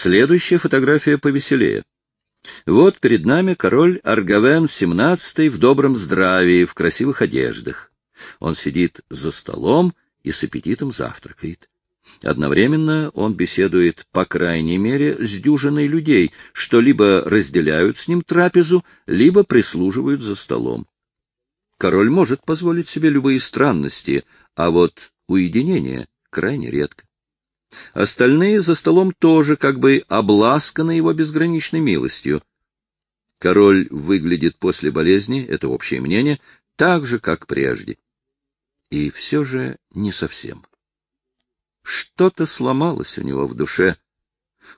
Следующая фотография повеселее. Вот перед нами король Аргавен XVII в добром здравии, в красивых одеждах. Он сидит за столом и с аппетитом завтракает. Одновременно он беседует, по крайней мере, с дюжиной людей, что либо разделяют с ним трапезу, либо прислуживают за столом. Король может позволить себе любые странности, а вот уединение крайне редко. Остальные за столом тоже как бы обласканы его безграничной милостью. Король выглядит после болезни, это общее мнение, так же, как прежде. И все же не совсем. Что-то сломалось у него в душе.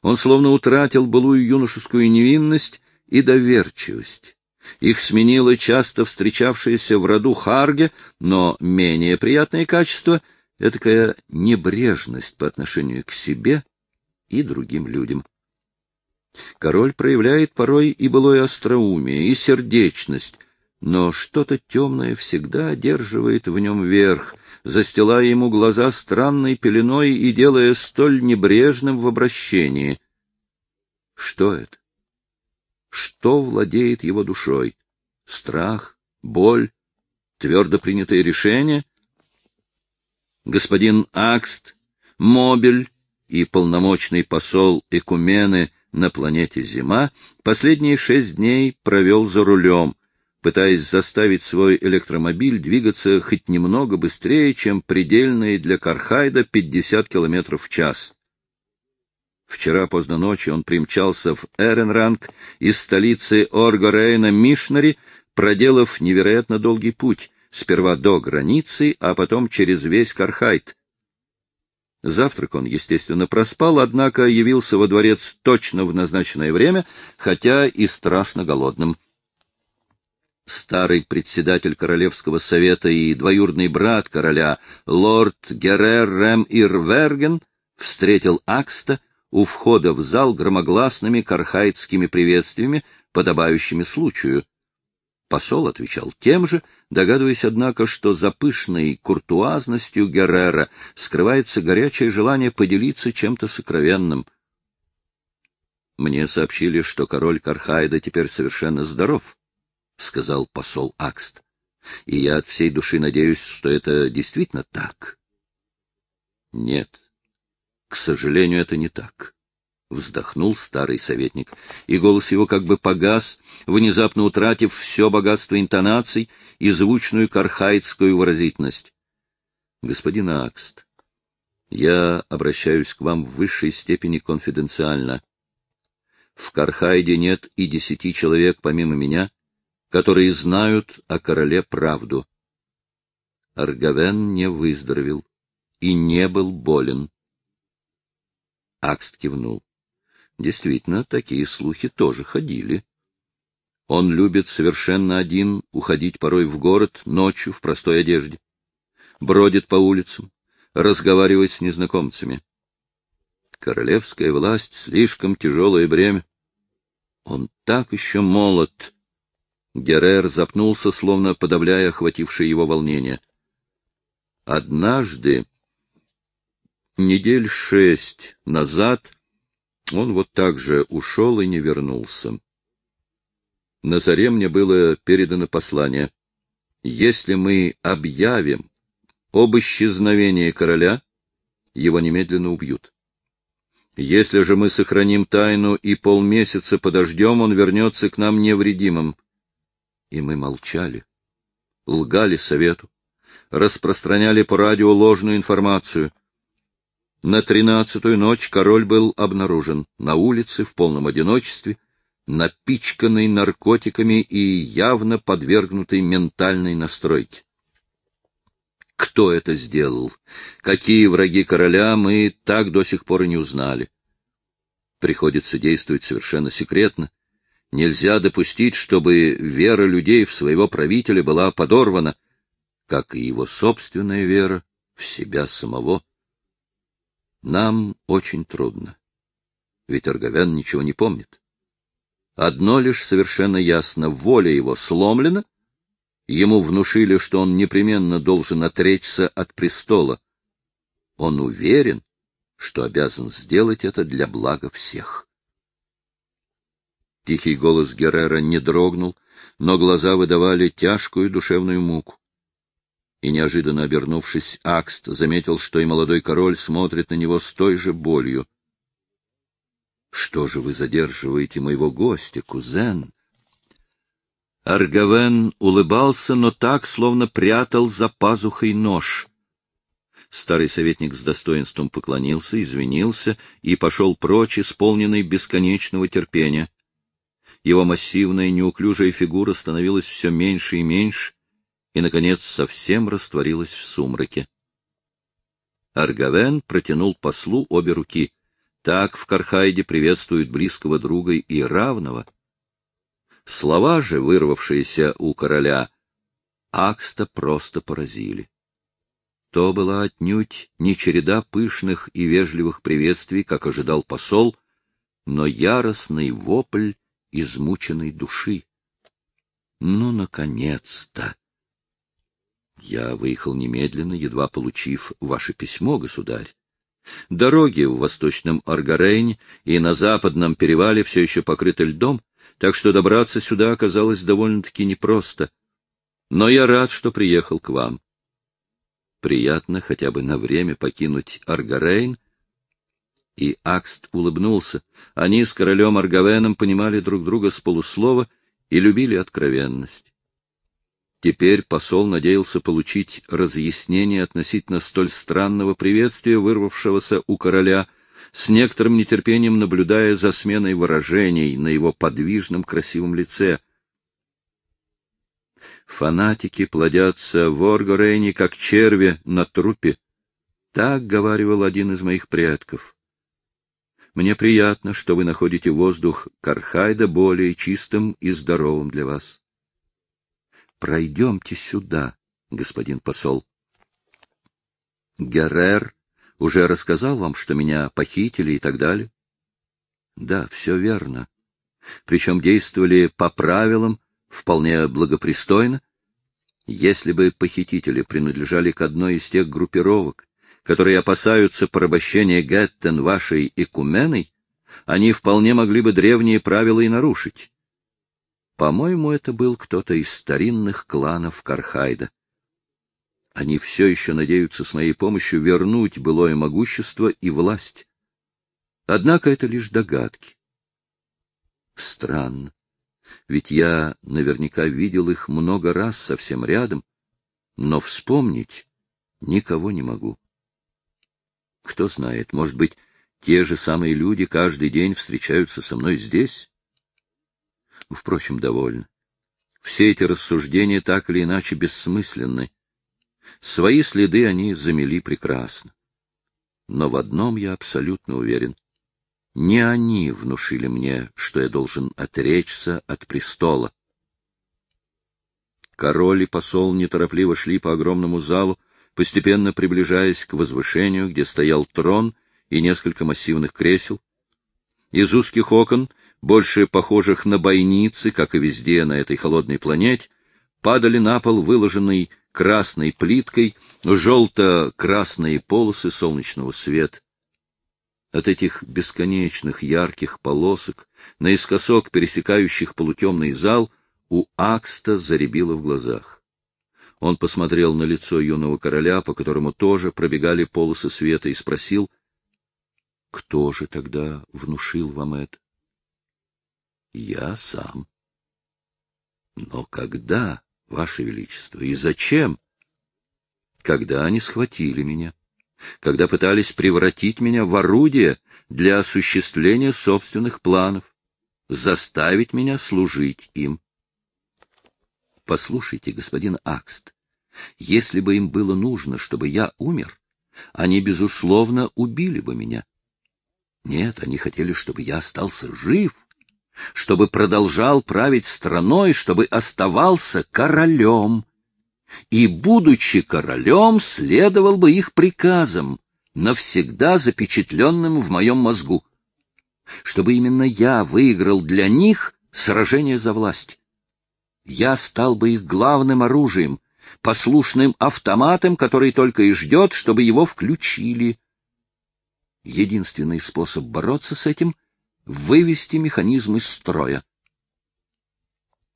Он словно утратил былую юношескую невинность и доверчивость. Их сменило часто встречавшееся в роду Харге, но менее приятное качество — этакая небрежность по отношению к себе и другим людям. Король проявляет порой и былое остроумие, и сердечность, но что-то темное всегда одерживает в нем верх, застилая ему глаза странной пеленой и делая столь небрежным в обращении. Что это? Что владеет его душой? Страх, боль, твердо принятое решение господин Акст, Мобель и полномочный посол Экумены на планете Зима последние шесть дней провел за рулем, пытаясь заставить свой электромобиль двигаться хоть немного быстрее, чем предельные для Кархайда 50 км в час. Вчера поздно ночью он примчался в Эренранг из столицы Оргорейна Мишнари, проделав невероятно долгий путь, сперва до границы, а потом через весь Кархайт. Завтрак он, естественно, проспал, однако явился во дворец точно в назначенное время, хотя и страшно голодным. Старый председатель Королевского совета и двоюродный брат короля, лорд Герер Рэм Ирверген, встретил Акста у входа в зал громогласными кархайтскими приветствиями, подобающими случаю. Посол отвечал тем же, догадываясь, однако, что за пышной куртуазностью Геррера скрывается горячее желание поделиться чем-то сокровенным. «Мне сообщили, что король Кархайда теперь совершенно здоров», — сказал посол Акст. «И я от всей души надеюсь, что это действительно так». «Нет, к сожалению, это не так». — вздохнул старый советник, и голос его как бы погас, внезапно утратив все богатство интонаций и звучную кархайдскую выразительность. — Господин Акст, я обращаюсь к вам в высшей степени конфиденциально. В Кархайде нет и десяти человек, помимо меня, которые знают о короле правду. Аргавен не выздоровел и не был болен. Акст кивнул. Действительно, такие слухи тоже ходили. Он любит совершенно один уходить порой в город ночью в простой одежде. Бродит по улицам, разговаривает с незнакомцами. Королевская власть — слишком тяжелое бремя. Он так еще молод. Герер запнулся, словно подавляя охватившее его волнение. Однажды, недель шесть назад, он вот так же ушел и не вернулся. На заре мне было передано послание. Если мы объявим об исчезновении короля, его немедленно убьют. Если же мы сохраним тайну и полмесяца подождем, он вернется к нам невредимым. И мы молчали, лгали совету, распространяли по радио ложную информацию, на тринадцатую ночь король был обнаружен на улице в полном одиночестве, напичканный наркотиками и явно подвергнутый ментальной настройке. Кто это сделал? Какие враги короля, мы так до сих пор и не узнали. Приходится действовать совершенно секретно. Нельзя допустить, чтобы вера людей в своего правителя была подорвана, как и его собственная вера в себя самого. Нам очень трудно. Ведь Арговян ничего не помнит. Одно лишь совершенно ясно — воля его сломлена, ему внушили, что он непременно должен отречься от престола. Он уверен, что обязан сделать это для блага всех. Тихий голос Геррера не дрогнул, но глаза выдавали тяжкую душевную муку. И, неожиданно обернувшись, Акст заметил, что и молодой король смотрит на него с той же болью. — Что же вы задерживаете моего гостя, кузен? Аргавен улыбался, но так, словно прятал за пазухой нож. Старый советник с достоинством поклонился, извинился и пошел прочь, исполненный бесконечного терпения. Его массивная неуклюжая фигура становилась все меньше и меньше, и, наконец, совсем растворилась в сумраке. Аргавен протянул послу обе руки. Так в Кархайде приветствуют близкого друга и равного. Слова же, вырвавшиеся у короля, Акста просто поразили. То была отнюдь не череда пышных и вежливых приветствий, как ожидал посол, но яростный вопль измученной души. Ну, наконец-то! Я выехал немедленно, едва получив ваше письмо, государь. Дороги в восточном Аргарейне и на западном перевале все еще покрыты льдом, так что добраться сюда оказалось довольно-таки непросто. Но я рад, что приехал к вам. Приятно хотя бы на время покинуть Аргарейн. И Акст улыбнулся. Они с королем Аргавеном понимали друг друга с полуслова и любили откровенность. Теперь посол надеялся получить разъяснение относительно столь странного приветствия, вырвавшегося у короля, с некоторым нетерпением наблюдая за сменой выражений на его подвижном красивом лице. Фанатики плодятся в Оргорейне, как черви на трупе. Так говаривал один из моих предков. Мне приятно, что вы находите воздух Кархайда более чистым и здоровым для вас. Пройдемте сюда, господин посол. Геррер уже рассказал вам, что меня похитили и так далее? Да, все верно. Причем действовали по правилам, вполне благопристойно. Если бы похитители принадлежали к одной из тех группировок, которые опасаются порабощения Геттен вашей экуменой, они вполне могли бы древние правила и нарушить. По-моему, это был кто-то из старинных кланов Кархайда. Они все еще надеются с моей помощью вернуть былое могущество и власть. Однако это лишь догадки. Странно. Ведь я наверняка видел их много раз совсем рядом, но вспомнить никого не могу. Кто знает, может быть, те же самые люди каждый день встречаются со мной здесь? Впрочем, довольно. Все эти рассуждения так или иначе бессмысленны. Свои следы они замели прекрасно. Но в одном я абсолютно уверен. Не они внушили мне, что я должен отречься от престола. Король и посол неторопливо шли по огромному залу, постепенно приближаясь к возвышению, где стоял трон и несколько массивных кресел. Из узких окон больше похожих на бойницы, как и везде на этой холодной планете, падали на пол выложенный красной плиткой желто-красные полосы солнечного света. От этих бесконечных ярких полосок, наискосок пересекающих полутемный зал, у Акста заребило в глазах. Он посмотрел на лицо юного короля, по которому тоже пробегали полосы света, и спросил, «Кто же тогда внушил вам это?» Я сам. Но когда, Ваше Величество, и зачем? Когда они схватили меня, когда пытались превратить меня в орудие для осуществления собственных планов, заставить меня служить им. Послушайте, господин Акст, если бы им было нужно, чтобы я умер, они, безусловно, убили бы меня. Нет, они хотели, чтобы я остался жив, чтобы продолжал править страной, чтобы оставался королем. И, будучи королем, следовал бы их приказам, навсегда запечатленным в моем мозгу. Чтобы именно я выиграл для них сражение за власть. Я стал бы их главным оружием, послушным автоматом, который только и ждет, чтобы его включили. Единственный способ бороться с этим — вывести механизм из строя.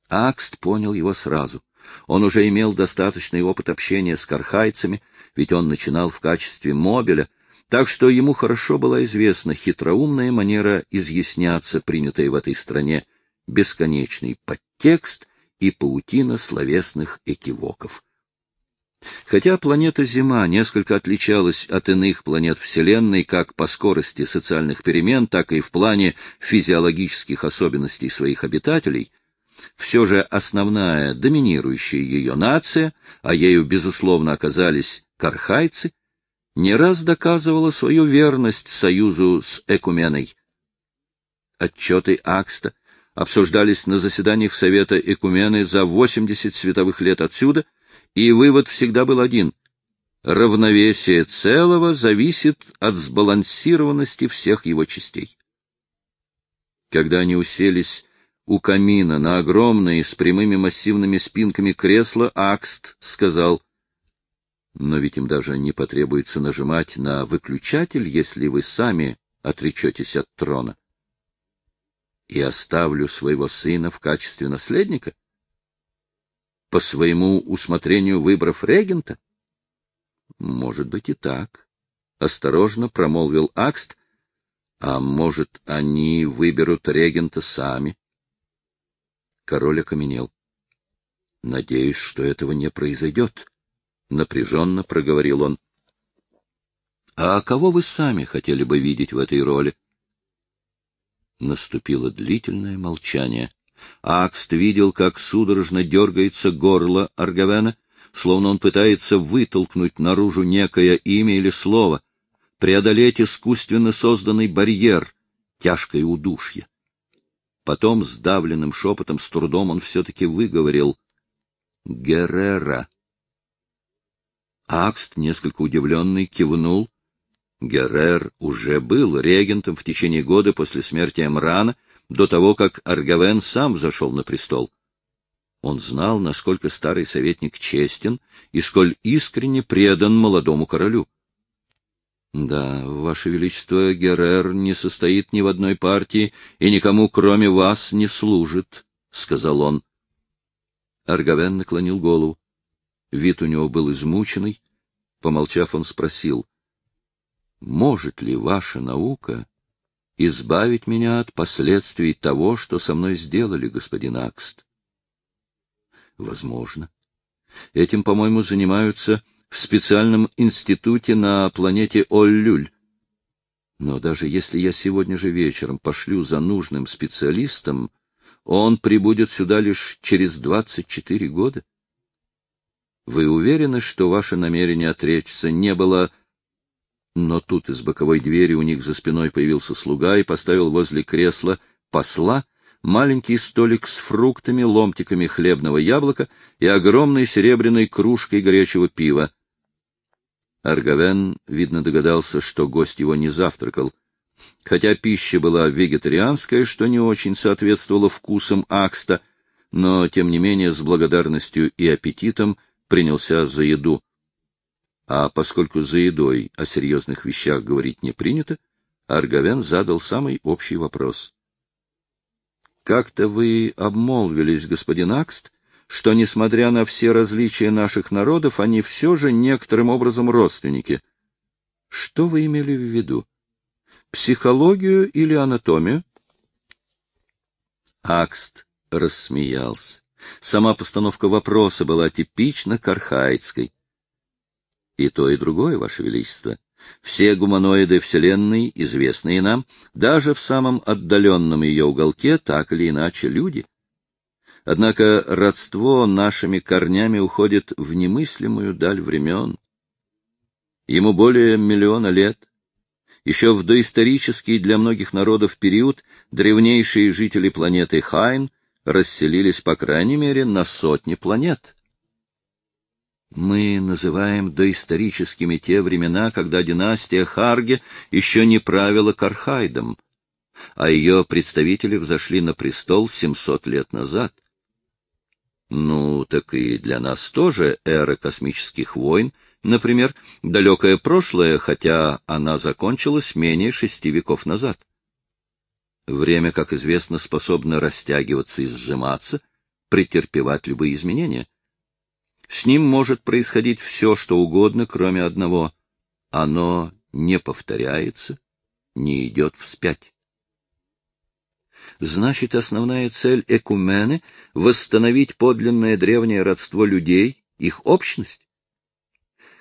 Акст понял его сразу. Он уже имел достаточный опыт общения с кархайцами, ведь он начинал в качестве мобиля, так что ему хорошо была известна хитроумная манера изъясняться, принятая в этой стране, бесконечный подтекст и паутина словесных экивоков. Хотя планета Зима несколько отличалась от иных планет Вселенной как по скорости социальных перемен, так и в плане физиологических особенностей своих обитателей, все же основная доминирующая ее нация, а ею, безусловно, оказались кархайцы, не раз доказывала свою верность союзу с Экуменой. Отчеты Акста обсуждались на заседаниях Совета Экумены за 80 световых лет отсюда, и вывод всегда был один — равновесие целого зависит от сбалансированности всех его частей. Когда они уселись у камина на огромные с прямыми массивными спинками кресла, Акст сказал, «Но ведь им даже не потребуется нажимать на выключатель, если вы сами отречетесь от трона. И оставлю своего сына в качестве наследника? По своему усмотрению выбрав регента? Может быть и так. Осторожно промолвил Акст, а может, они выберут регента сами? Король окаменел. — Надеюсь, что этого не произойдет, — напряженно проговорил он. — А кого вы сами хотели бы видеть в этой роли? Наступило длительное молчание. Акст видел, как судорожно дергается горло Аргавена, словно он пытается вытолкнуть наружу некое имя или слово, преодолеть искусственно созданный барьер, тяжкое удушье. Потом сдавленным шепотом с трудом он все-таки выговорил «Геррера». Акст, несколько удивленный, кивнул. Геррер уже был регентом в течение года после смерти Эмрана, до того, как Аргавен сам взошел на престол. Он знал, насколько старый советник честен и сколь искренне предан молодому королю. Да, Ваше Величество, Геррер не состоит ни в одной партии и никому, кроме вас, не служит, — сказал он. Аргавен наклонил голову. Вид у него был измученный. Помолчав, он спросил, — Может ли ваша наука избавить меня от последствий того, что со мной сделали, господин Акст? — Возможно. Этим, по-моему, занимаются в специальном институте на планете Оллюль. Но даже если я сегодня же вечером пошлю за нужным специалистом, он прибудет сюда лишь через 24 года. Вы уверены, что ваше намерение отречься не было... Но тут из боковой двери у них за спиной появился слуга и поставил возле кресла посла маленький столик с фруктами, ломтиками хлебного яблока и огромной серебряной кружкой горячего пива. Аргавен, видно, догадался, что гость его не завтракал. Хотя пища была вегетарианская, что не очень соответствовало вкусам Акста, но, тем не менее, с благодарностью и аппетитом принялся за еду. А поскольку за едой о серьезных вещах говорить не принято, Аргавен задал самый общий вопрос. Как-то вы обмолвились, господин Акст, что, несмотря на все различия наших народов, они все же некоторым образом родственники. Что вы имели в виду? Психологию или анатомию? Акст рассмеялся. Сама постановка вопроса была типично кархаитской. И то, и другое, Ваше Величество. Все гуманоиды Вселенной, известные нам, даже в самом отдаленном ее уголке, так или иначе люди. Однако родство нашими корнями уходит в немыслимую даль времен. Ему более миллиона лет. Еще в доисторический для многих народов период древнейшие жители планеты Хайн расселились, по крайней мере, на сотни планет. Мы называем доисторическими те времена, когда династия Харге еще не правила Кархайдом, а ее представители взошли на престол 700 лет назад. Ну, так и для нас тоже эра космических войн Например, далекое прошлое, хотя она закончилась менее шести веков назад. Время, как известно, способно растягиваться и сжиматься, претерпевать любые изменения. С ним может происходить все, что угодно, кроме одного. Оно не повторяется, не идет вспять. Значит, основная цель экумены — восстановить подлинное древнее родство людей, их общность?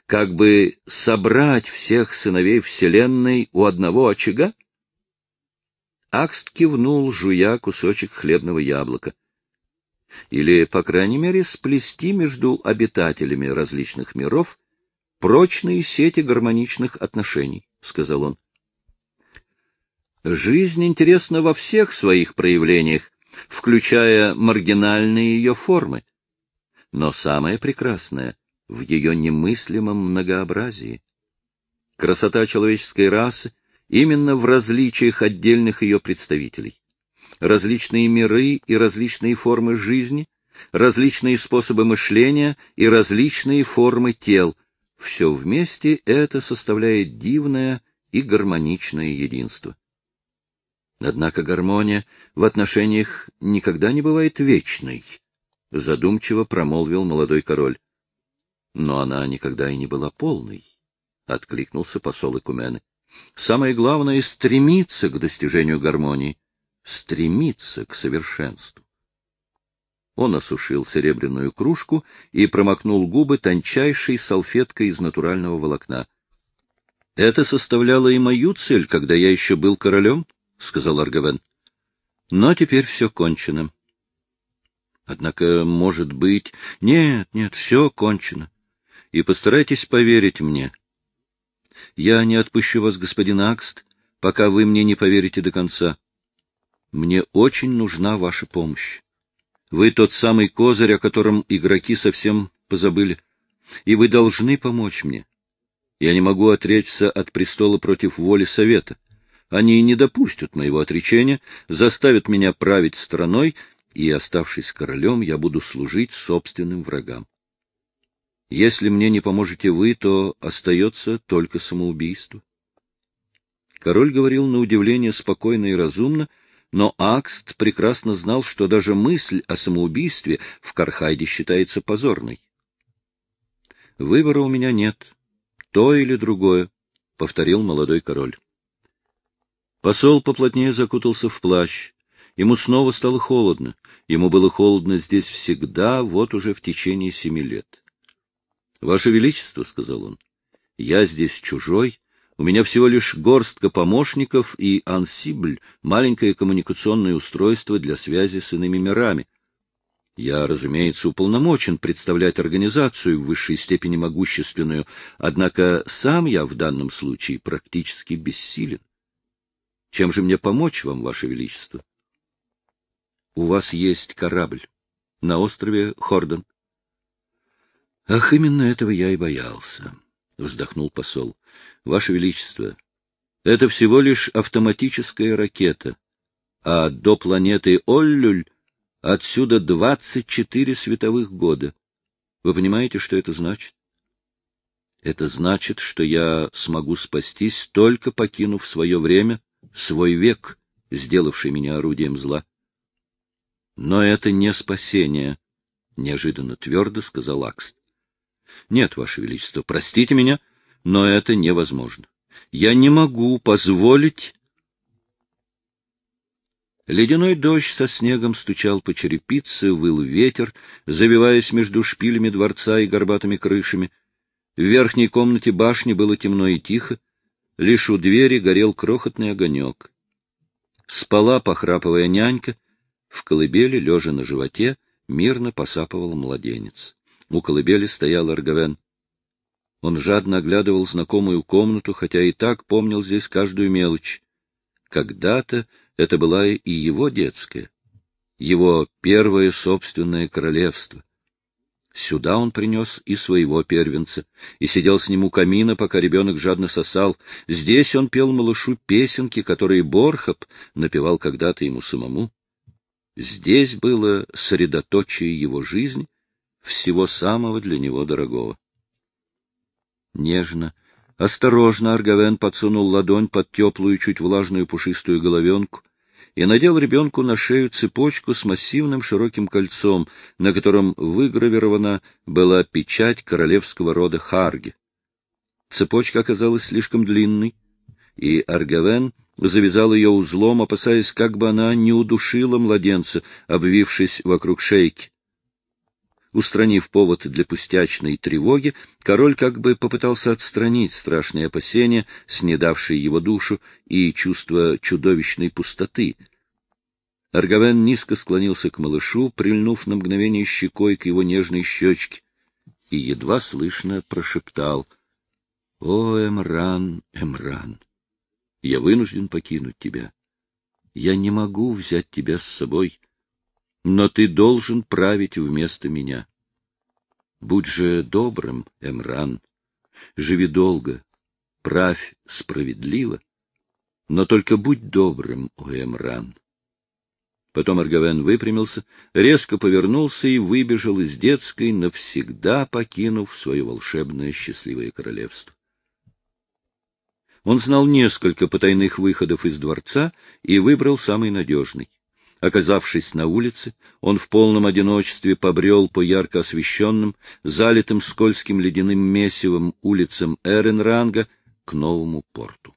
Как бы собрать всех сыновей Вселенной у одного очага? Акст кивнул, жуя кусочек хлебного яблока. Или, по крайней мере, сплести между обитателями различных миров прочные сети гармоничных отношений, — сказал он. Жизнь интересна во всех своих проявлениях, включая маргинальные ее формы. Но самое прекрасное — в ее немыслимом многообразии. Красота человеческой расы именно в различиях отдельных ее представителей. Различные миры и различные формы жизни, различные способы мышления и различные формы тел — все вместе это составляет дивное и гармоничное единство. Однако гармония в отношениях никогда не бывает вечной, — задумчиво промолвил молодой король. Но она никогда и не была полной, — откликнулся посол Экумены. Самое главное — стремиться к достижению гармонии, стремиться к совершенству. Он осушил серебряную кружку и промокнул губы тончайшей салфеткой из натурального волокна. Это составляло и мою цель, когда я еще был королем, — сказал Аргавен. — Но теперь все кончено. Однако, может быть... Нет, нет, все кончено. И постарайтесь поверить мне. Я не отпущу вас, господин Акст, пока вы мне не поверите до конца. Мне очень нужна ваша помощь. Вы тот самый козырь, о котором игроки совсем позабыли. И вы должны помочь мне. Я не могу отречься от престола против воли совета. Они не допустят моего отречения, заставят меня править страной, и, оставшись королем, я буду служить собственным врагам. Если мне не поможете вы, то остается только самоубийство. Король говорил на удивление спокойно и разумно, но Акст прекрасно знал, что даже мысль о самоубийстве в Кархайде считается позорной. «Выбора у меня нет. То или другое», — повторил молодой король. Посол поплотнее закутался в плащ. Ему снова стало холодно. Ему было холодно здесь всегда, вот уже в течение семи лет. — Ваше Величество, — сказал он, — я здесь чужой, у меня всего лишь горстка помощников и ансибль, маленькое коммуникационное устройство для связи с иными мирами. Я, разумеется, уполномочен представлять организацию в высшей степени могущественную, однако сам я в данном случае практически бессилен. Чем же мне помочь вам, Ваше Величество? — У вас есть корабль на острове Хордон. — Ах, именно этого я и боялся, — вздохнул посол. — Ваше Величество, это всего лишь автоматическая ракета, а до планеты Оллюль отсюда двадцать четыре световых года. Вы понимаете, что это значит? Это значит, что я смогу спастись, только покинув свое время свой век, сделавший меня орудием зла. Но это не спасение, — неожиданно твердо сказал Акст. — Нет, Ваше Величество, простите меня, но это невозможно. Я не могу позволить... Ледяной дождь со снегом стучал по черепице, выл ветер, завиваясь между шпилями дворца и горбатыми крышами. В верхней комнате башни было темно и тихо, Лишь у двери горел крохотный огонек. Спала, похрапывая нянька, в колыбели, лежа на животе, мирно посапывал младенец. У колыбели стоял Аргавен. Он жадно оглядывал знакомую комнату, хотя и так помнил здесь каждую мелочь. Когда-то это была и его детская, его первое собственное королевство. Сюда он принес и своего первенца, и сидел с ним у камина, пока ребенок жадно сосал. Здесь он пел малышу песенки, которые Борхоп напевал когда-то ему самому. Здесь было средоточие его жизни, всего самого для него дорогого. Нежно, осторожно Аргавен подсунул ладонь под теплую, чуть влажную пушистую головенку и надел ребенку на шею цепочку с массивным широким кольцом, на котором выгравирована была печать королевского рода Харги. Цепочка оказалась слишком длинной, и Аргавен завязал ее узлом, опасаясь, как бы она не удушила младенца, обвившись вокруг шейки. Устранив повод для пустячной тревоги, король как бы попытался отстранить страшные опасения, снедавшие его душу, и чувство чудовищной пустоты. Аргавен низко склонился к малышу, прильнув на мгновение щекой к его нежной щечке, и едва слышно прошептал «О, Эмран, Эмран, я вынужден покинуть тебя. Я не могу взять тебя с собой» но ты должен править вместо меня. Будь же добрым, Эмран, живи долго, правь справедливо, но только будь добрым, о Эмран. Потом Аргавен выпрямился, резко повернулся и выбежал из детской, навсегда покинув свое волшебное счастливое королевство. Он знал несколько потайных выходов из дворца и выбрал самый надежный. Оказавшись на улице, он в полном одиночестве побрел по ярко освещенным, залитым скользким ледяным месивом улицам Эренранга к новому порту.